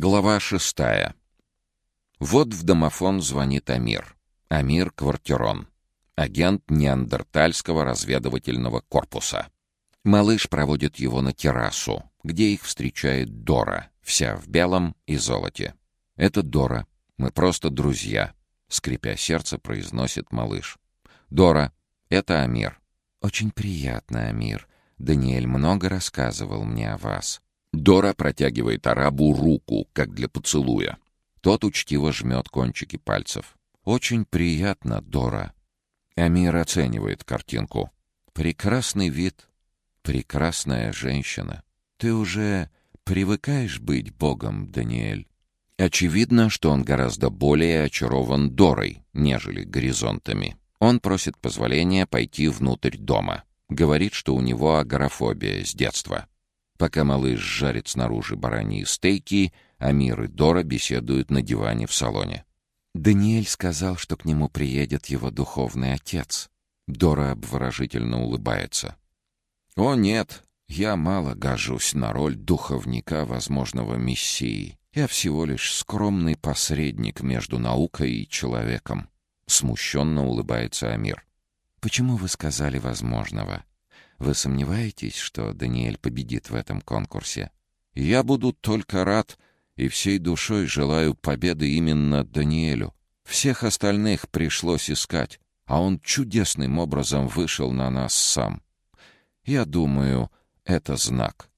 Глава шестая. Вот в домофон звонит Амир. Амир Квартирон. Агент Неандертальского разведывательного корпуса. Малыш проводит его на террасу, где их встречает Дора, вся в белом и золоте. «Это Дора. Мы просто друзья», — скрипя сердце, произносит малыш. «Дора, это Амир». «Очень приятно, Амир. Даниэль много рассказывал мне о вас». Дора протягивает арабу руку, как для поцелуя. Тот учтиво жмет кончики пальцев. «Очень приятно, Дора». Амир оценивает картинку. «Прекрасный вид. Прекрасная женщина. Ты уже привыкаешь быть богом, Даниэль?» Очевидно, что он гораздо более очарован Дорой, нежели горизонтами. Он просит позволения пойти внутрь дома. Говорит, что у него агорафобия с детства. Пока малыш жарит снаружи бараньи стейки, Амир и Дора беседуют на диване в салоне. Даниэль сказал, что к нему приедет его духовный отец. Дора обворожительно улыбается. «О, нет, я мало гожусь на роль духовника возможного мессии. Я всего лишь скромный посредник между наукой и человеком». Смущенно улыбается Амир. «Почему вы сказали возможного? Вы сомневаетесь, что Даниэль победит в этом конкурсе? Я буду только рад и всей душой желаю победы именно Даниэлю. Всех остальных пришлось искать, а он чудесным образом вышел на нас сам. Я думаю, это знак.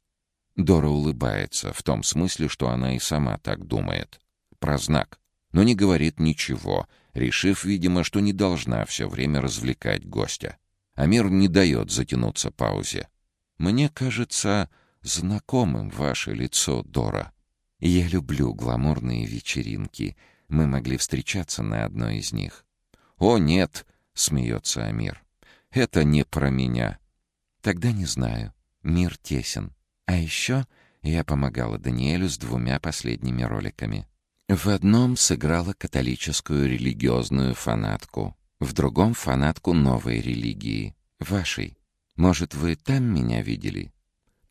Дора улыбается, в том смысле, что она и сама так думает. Про знак. Но не говорит ничего, решив, видимо, что не должна все время развлекать гостя. Амир не дает затянуться паузе. «Мне кажется знакомым ваше лицо, Дора. Я люблю гламурные вечеринки. Мы могли встречаться на одной из них». «О, нет!» — смеется Амир. «Это не про меня». «Тогда не знаю. Мир тесен. А еще я помогала Даниэлю с двумя последними роликами. В одном сыграла католическую религиозную фанатку, в другом — фанатку новой религии, вашей. Может, вы там меня видели?»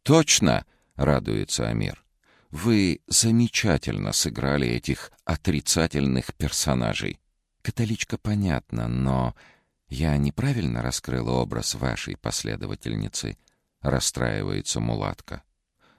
«Точно!» — радуется Амир. «Вы замечательно сыграли этих отрицательных персонажей. Католичка понятно, но я неправильно раскрыла образ вашей последовательницы?» — расстраивается мулатка.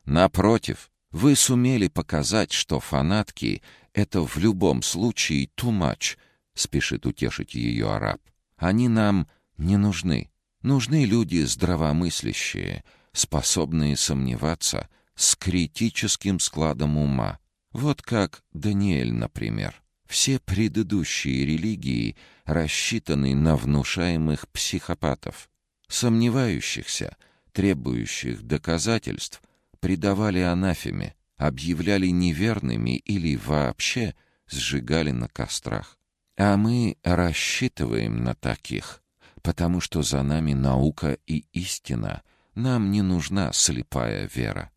«Напротив, вы сумели показать, что фанатки — это в любом случае too much», — спешит утешить ее араб. «Они нам не нужны. Нужны люди здравомыслящие, способные сомневаться, с критическим складом ума. Вот как Даниэль, например. Все предыдущие религии рассчитаны на внушаемых психопатов. Сомневающихся, требующих доказательств, предавали анафеме, объявляли неверными или вообще сжигали на кострах. А мы рассчитываем на таких, потому что за нами наука и истина. Нам не нужна слепая вера.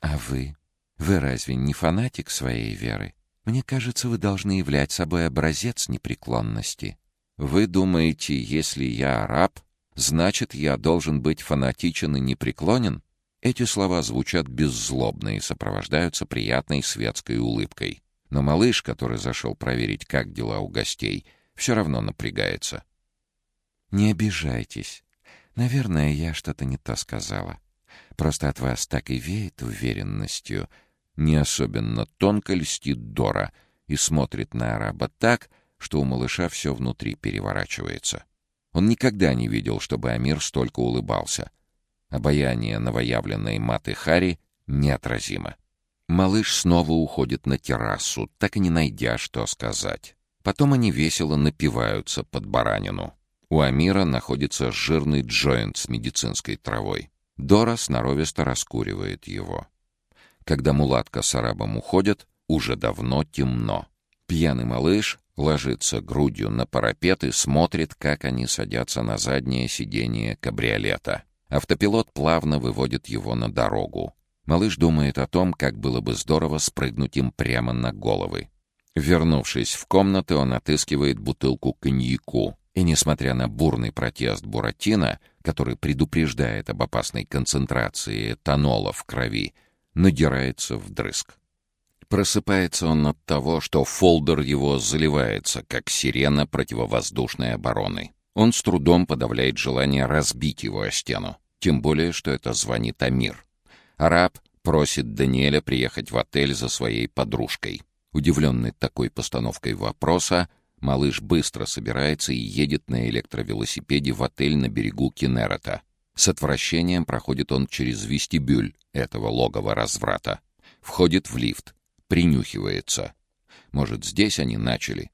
А вы? Вы разве не фанатик своей веры? Мне кажется, вы должны являть собой образец непреклонности. Вы думаете, если я араб, значит, я должен быть фанатичен и непреклонен? Эти слова звучат беззлобно и сопровождаются приятной светской улыбкой. Но малыш, который зашел проверить, как дела у гостей, все равно напрягается. «Не обижайтесь. Наверное, я что-то не то сказала. Просто от вас так и веет уверенностью». Не особенно тонко льстит Дора и смотрит на араба так, что у малыша все внутри переворачивается. Он никогда не видел, чтобы Амир столько улыбался. Обаяние новоявленной маты Хари неотразимо. Малыш снова уходит на террасу, так и не найдя, что сказать. Потом они весело напиваются под баранину. У Амира находится жирный джойнт с медицинской травой. Дора сноровисто раскуривает его. Когда мулатка с арабом уходят, уже давно темно. Пьяный малыш ложится грудью на парапет и смотрит, как они садятся на заднее сиденье кабриолета. Автопилот плавно выводит его на дорогу. Малыш думает о том, как было бы здорово спрыгнуть им прямо на головы. Вернувшись в комнаты, он отыскивает бутылку коньяку. И, несмотря на бурный протест Буратино, который предупреждает об опасной концентрации этанола в крови, надирается вдрызг. Просыпается он от того, что фолдер его заливается, как сирена противовоздушной обороны. Он с трудом подавляет желание разбить его о стену. Тем более, что это звонит Амир. Араб просит Даниэля приехать в отель за своей подружкой. Удивленный такой постановкой вопроса, малыш быстро собирается и едет на электровелосипеде в отель на берегу Кенерета. С отвращением проходит он через вестибюль этого логова разврата. Входит в лифт, принюхивается. Может, здесь они начали?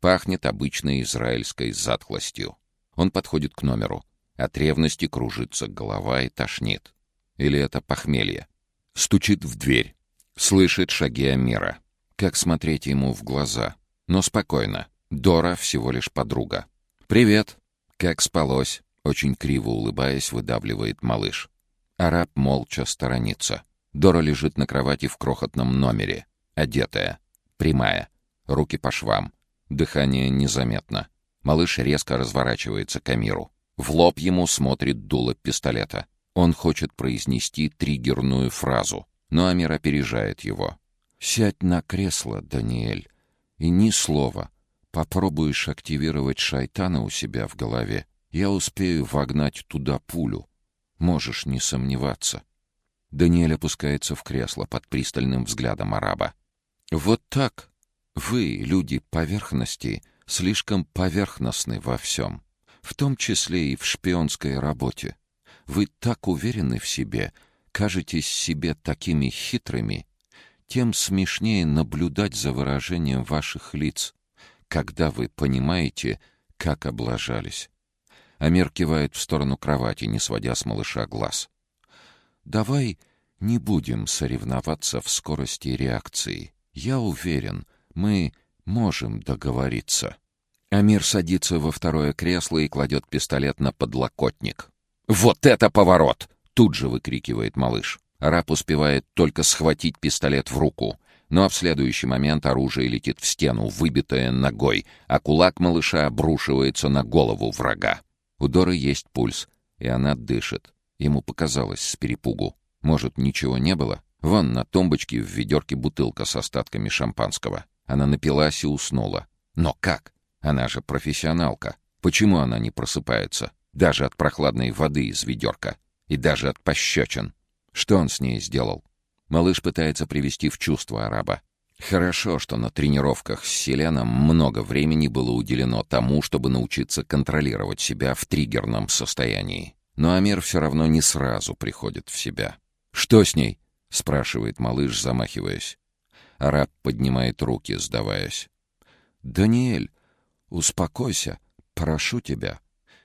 Пахнет обычной израильской затхлостью. Он подходит к номеру. От ревности кружится голова и тошнит. Или это похмелье? Стучит в дверь. Слышит шаги Амира. Как смотреть ему в глаза? Но спокойно. Дора всего лишь подруга. «Привет!» «Как спалось?» Очень криво улыбаясь, выдавливает малыш. Араб молча сторонится. Дора лежит на кровати в крохотном номере. Одетая. Прямая. Руки по швам. Дыхание незаметно. Малыш резко разворачивается к Амиру. В лоб ему смотрит дуло пистолета. Он хочет произнести триггерную фразу, но Амир опережает его. «Сядь на кресло, Даниэль, и ни слова. Попробуешь активировать шайтана у себя в голове, я успею вогнать туда пулю. Можешь не сомневаться». Даниэль опускается в кресло под пристальным взглядом араба. «Вот так. Вы, люди поверхности, слишком поверхностны во всем, в том числе и в шпионской работе. Вы так уверены в себе, кажетесь себе такими хитрыми, тем смешнее наблюдать за выражением ваших лиц, когда вы понимаете, как облажались. Амир кивает в сторону кровати, не сводя с малыша глаз. «Давай не будем соревноваться в скорости реакции. Я уверен, мы можем договориться». Амир садится во второе кресло и кладет пистолет на подлокотник. «Вот это поворот!» — тут же выкрикивает малыш. Раб успевает только схватить пистолет в руку, но в следующий момент оружие летит в стену, выбитое ногой, а кулак малыша обрушивается на голову врага. У Доры есть пульс, и она дышит. Ему показалось с перепугу. Может, ничего не было? Вон на тумбочке в ведерке бутылка с остатками шампанского. Она напилась и уснула. Но как? Она же профессионалка. Почему она не просыпается? Даже от прохладной воды из ведерка. И даже от пощечин. Что он с ней сделал? Малыш пытается привести в чувство араба. Хорошо, что на тренировках с Селеном много времени было уделено тому, чтобы научиться контролировать себя в триггерном состоянии. Но Амир все равно не сразу приходит в себя. «Что с ней?» — спрашивает малыш, замахиваясь. Араб поднимает руки, сдаваясь. «Даниэль, успокойся, прошу тебя.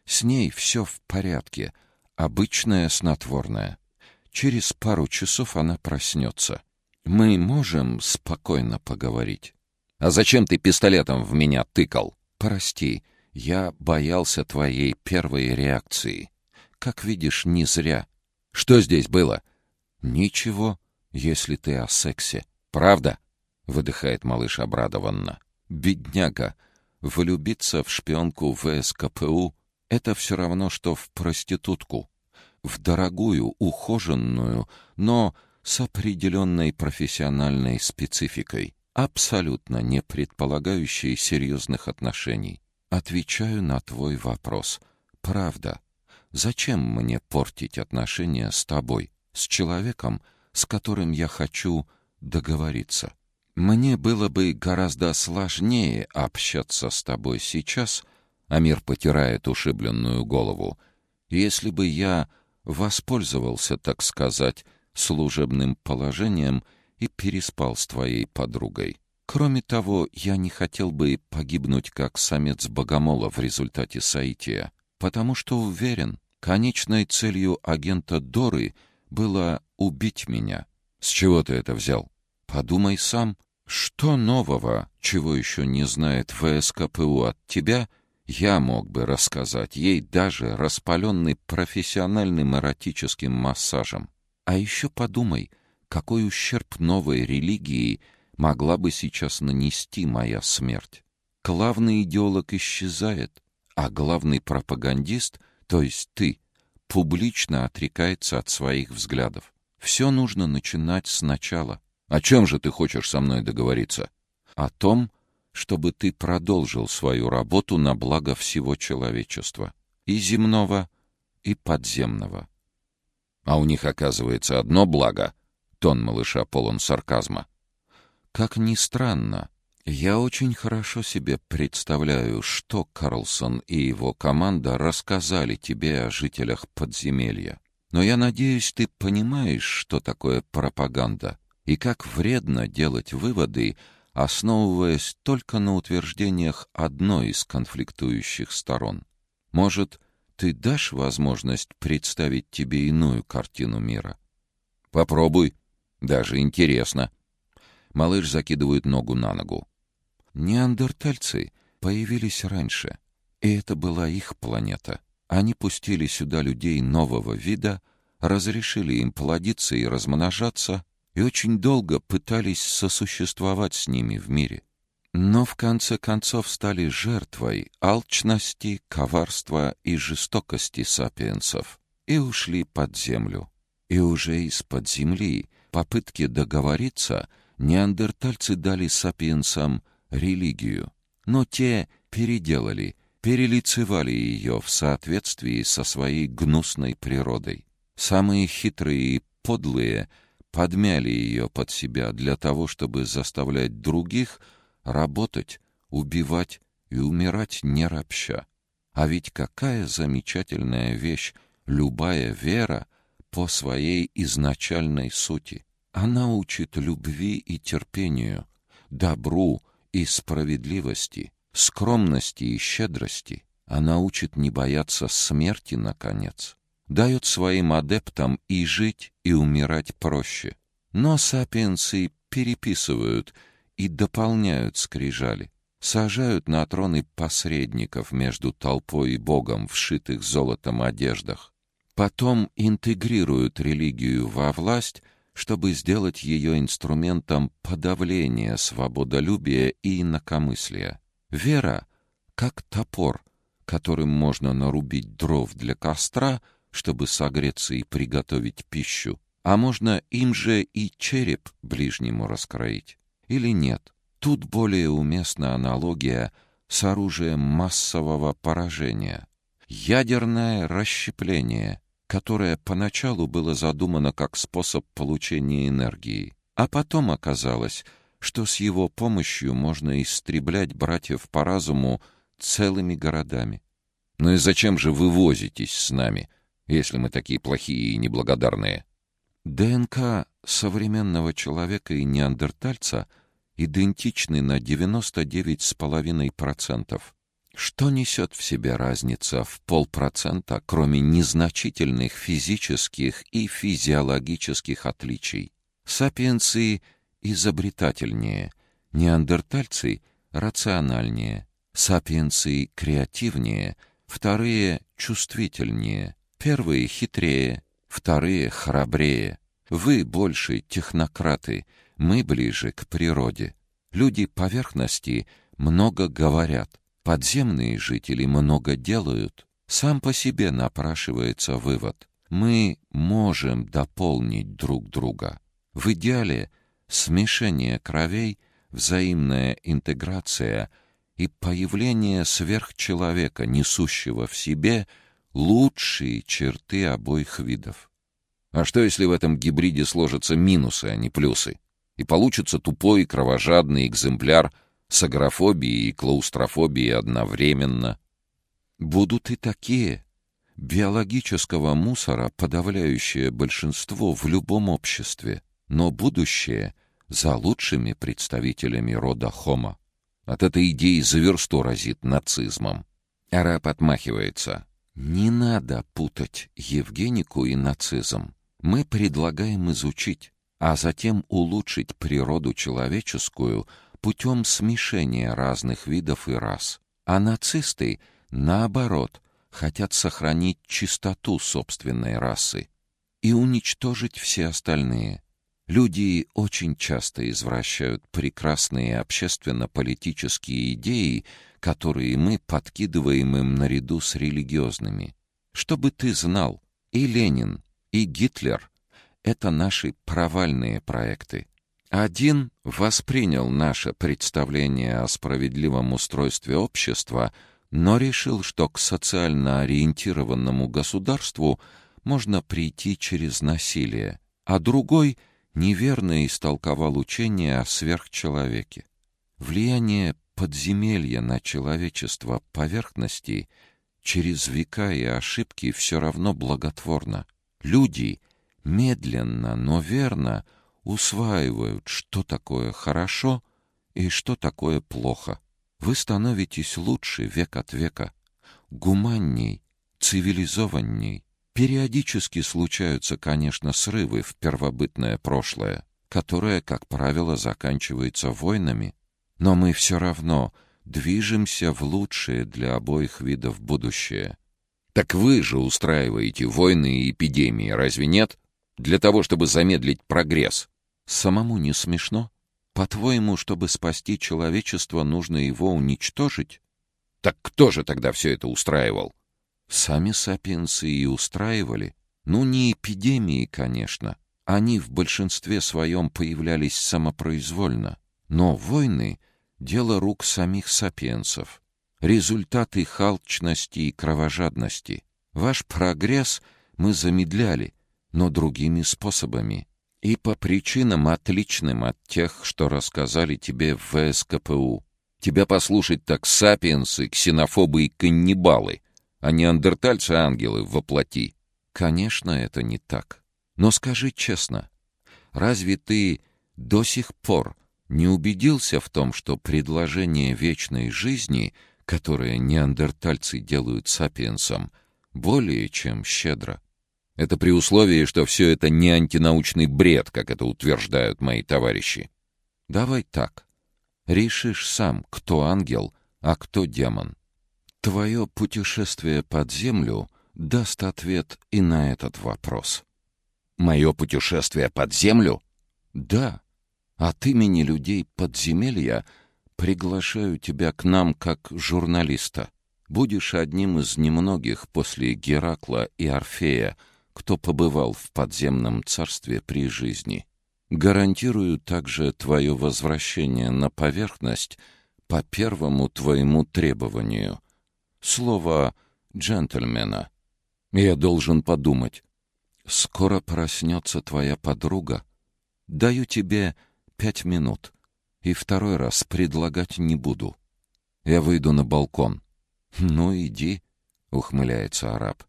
С ней все в порядке. Обычное снотворное. Через пару часов она проснется. Мы можем спокойно поговорить. А зачем ты пистолетом в меня тыкал? Прости, я боялся твоей первой реакции. Как видишь, не зря. Что здесь было? Ничего, если ты о сексе. Правда? Выдыхает малыш обрадованно. Бедняга, влюбиться в шпионку ВСКПУ это все равно, что в проститутку. В дорогую, ухоженную, но с определенной профессиональной спецификой, абсолютно не предполагающей серьезных отношений. Отвечаю на твой вопрос. Правда. Зачем мне портить отношения с тобой, с человеком, с которым я хочу договориться? Мне было бы гораздо сложнее общаться с тобой сейчас — Амир потирает ушибленную голову. «Если бы я воспользовался, так сказать, служебным положением и переспал с твоей подругой. Кроме того, я не хотел бы погибнуть как самец богомола в результате соития, потому что уверен, конечной целью агента Доры было убить меня. С чего ты это взял? Подумай сам, что нового, чего еще не знает ВСКПУ от тебя — я мог бы рассказать ей даже распаленный профессиональным эротическим массажем. А еще подумай, какой ущерб новой религии могла бы сейчас нанести моя смерть. Главный идеолог исчезает, а главный пропагандист, то есть ты, публично отрекается от своих взглядов. Все нужно начинать сначала. О чем же ты хочешь со мной договориться? О том, чтобы ты продолжил свою работу на благо всего человечества, и земного, и подземного. А у них, оказывается, одно благо. Тон малыша полон сарказма. Как ни странно, я очень хорошо себе представляю, что Карлсон и его команда рассказали тебе о жителях подземелья. Но я надеюсь, ты понимаешь, что такое пропаганда и как вредно делать выводы, основываясь только на утверждениях одной из конфликтующих сторон. Может, ты дашь возможность представить тебе иную картину мира? Попробуй. Даже интересно. Малыш закидывает ногу на ногу. Неандертальцы появились раньше, и это была их планета. Они пустили сюда людей нового вида, разрешили им плодиться и размножаться, и очень долго пытались сосуществовать с ними в мире. Но в конце концов стали жертвой алчности, коварства и жестокости сапиенсов и ушли под землю. И уже из-под земли попытки договориться неандертальцы дали сапиенсам религию, но те переделали, перелицевали ее в соответствии со своей гнусной природой. Самые хитрые и подлые подмяли ее под себя для того, чтобы заставлять других работать, убивать и умирать не ропща. А ведь какая замечательная вещь любая вера по своей изначальной сути. Она учит любви и терпению, добру и справедливости, скромности и щедрости. Она учит не бояться смерти, наконец. Дает своим адептам и жить, и умирать проще. Но сапиенсы переписывают и дополняют скрижали, сажают на троны посредников между толпой и Богом, вшитых золотом одеждах. Потом интегрируют религию во власть — чтобы сделать ее инструментом подавления свободолюбия и инакомыслия. Вера — как топор, которым можно нарубить дров для костра, чтобы согреться и приготовить пищу, а можно им же и череп ближнему раскроить. Или нет? Тут более уместна аналогия с оружием массового поражения. Ядерное расщепление — которое поначалу было задумано как способ получения энергии, а потом оказалось, что с его помощью можно истреблять братьев по разуму целыми городами. Ну и зачем же вы возитесь с нами, если мы такие плохие и неблагодарные? ДНК современного человека и неандертальца идентичны на 99,5%. Что несет в себе разница в полпроцента, кроме незначительных физических и физиологических отличий? Сапиенсы изобретательнее, неандертальцы рациональнее, сапиенсы креативнее, вторые чувствительнее, первые хитрее, вторые храбрее. Вы больше технократы, мы ближе к природе. Люди поверхности много говорят, Подземные жители много делают. Сам по себе напрашивается вывод. Мы можем дополнить друг друга. В идеале смешение кровей, взаимная интеграция и появление сверхчеловека, несущего в себе лучшие черты обоих видов. А что, если в этом гибриде сложатся минусы, а не плюсы? И получится тупой кровожадный экземпляр — с агорафобией и клаустрофобией одновременно. Будут и такие. Биологического мусора подавляющее большинство в любом обществе, но будущее за лучшими представителями рода Хома. От этой идеи за версту разит нацизмом. Араб отмахивается. Не надо путать Евгенику и нацизм. Мы предлагаем изучить, а затем улучшить природу человеческую — путем смешения разных видов и рас. А нацисты, наоборот, хотят сохранить чистоту собственной расы и уничтожить все остальные. Люди очень часто извращают прекрасные общественно-политические идеи, которые мы подкидываем им наряду с религиозными. Чтобы ты знал, и Ленин, и Гитлер — это наши провальные проекты. Один воспринял наше представление о справедливом устройстве общества, но решил, что к социально ориентированному государству можно прийти через насилие, а другой неверно истолковал учение о сверхчеловеке. Влияние подземелья на человечество поверхности через века и ошибки все равно благотворно. Люди медленно, но верно усваивают, что такое хорошо и что такое плохо. Вы становитесь лучше век от века, гуманней, цивилизованней. Периодически случаются, конечно, срывы в первобытное прошлое, которое, как правило, заканчивается войнами, но мы все равно движемся в лучшее для обоих видов будущее. Так вы же устраиваете войны и эпидемии, разве нет? Для того, чтобы замедлить прогресс. Самому не смешно? По-твоему, чтобы спасти человечество, нужно его уничтожить? Так кто же тогда все это устраивал? Сами сапиенсы и устраивали. Ну, не эпидемии, конечно. Они в большинстве своем появлялись самопроизвольно. Но войны — дело рук самих сапиенсов. Результаты халчности и кровожадности. Ваш прогресс мы замедляли, но другими способами. И по причинам, отличным от тех, что рассказали тебе в ВСКПУ. Тебя послушать так сапиенсы, ксенофобы и каннибалы — а неандертальцы-ангелы воплоти. Конечно, это не так. Но скажи честно, разве ты до сих пор не убедился в том, что предложение вечной жизни, которое неандертальцы делают сапиенсам, более чем щедро? Это при условии, что все это не антинаучный бред, как это утверждают мои товарищи. Давай так. Решишь сам, кто ангел, а кто демон. Твое путешествие под землю даст ответ и на этот вопрос. Мое путешествие под землю? Да. От имени людей подземелья приглашаю тебя к нам как журналиста. Будешь одним из немногих после Геракла и Орфея, кто побывал в подземном царстве при жизни. Гарантирую также твое возвращение на поверхность по первому твоему требованию — Слово джентльмена. Я должен подумать. Скоро проснется твоя подруга. Даю тебе пять минут. И второй раз предлагать не буду. Я выйду на балкон. Ну, иди, ухмыляется араб.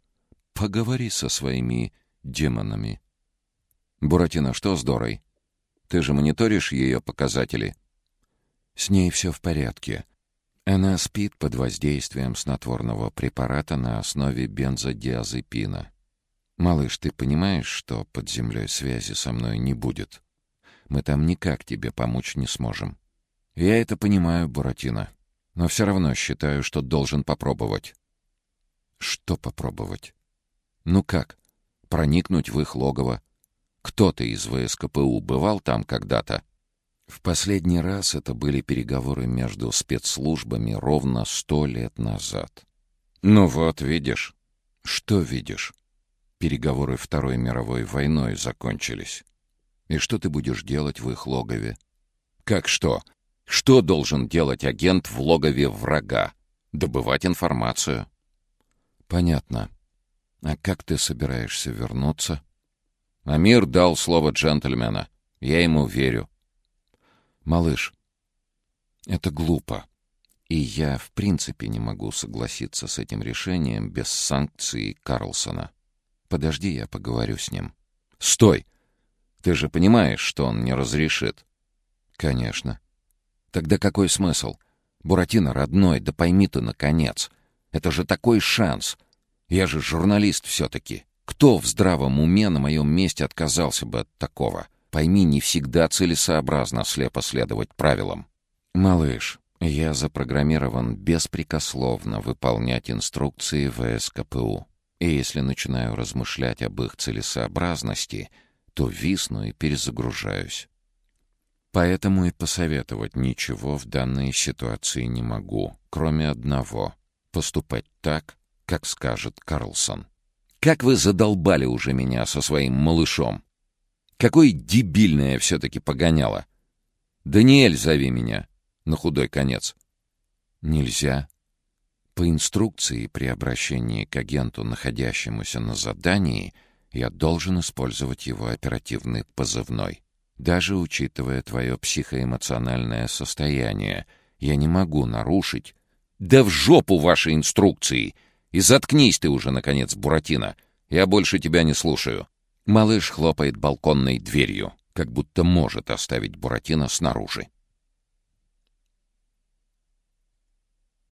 Поговори со своими демонами. Буратино, что с Дорой? Ты же мониторишь ее показатели? С ней все в порядке. Она спит под воздействием снотворного препарата на основе бензодиазепина. Малыш, ты понимаешь, что под землей связи со мной не будет? Мы там никак тебе помочь не сможем. Я это понимаю, Буратино, но все равно считаю, что должен попробовать. Что попробовать? Ну как? Проникнуть в их логово? Кто-то из ВСКПУ бывал там когда-то? В последний раз это были переговоры между спецслужбами ровно сто лет назад. Ну вот, видишь. Что видишь? Переговоры Второй мировой войной закончились. И что ты будешь делать в их логове? Как что? Что должен делать агент в логове врага? Добывать информацию. Понятно. А как ты собираешься вернуться? Амир дал слово джентльмена. Я ему верю. «Малыш, это глупо. И я в принципе не могу согласиться с этим решением без санкций Карлсона. Подожди, я поговорю с ним». «Стой! Ты же понимаешь, что он не разрешит?» «Конечно». «Тогда какой смысл? Буратино, родной, да пойми ты, наконец. Это же такой шанс. Я же журналист все-таки. Кто в здравом уме на моем месте отказался бы от такого?» Пойми, не всегда целесообразно слепо следовать правилам. Малыш, я запрограммирован беспрекословно выполнять инструкции ВСКПУ. И если начинаю размышлять об их целесообразности, то висну и перезагружаюсь. Поэтому и посоветовать ничего в данной ситуации не могу, кроме одного — поступать так, как скажет Карлсон. «Как вы задолбали уже меня со своим малышом!» Какое дебильное все-таки погоняло. «Даниэль, зови меня!» На худой конец. «Нельзя. По инструкции при обращении к агенту, находящемуся на задании, я должен использовать его оперативный позывной. Даже учитывая твое психоэмоциональное состояние, я не могу нарушить...» «Да в жопу ваши инструкции! И заткнись ты уже, наконец, Буратино! Я больше тебя не слушаю!» Малыш хлопает балконной дверью, как будто может оставить Буратино снаружи.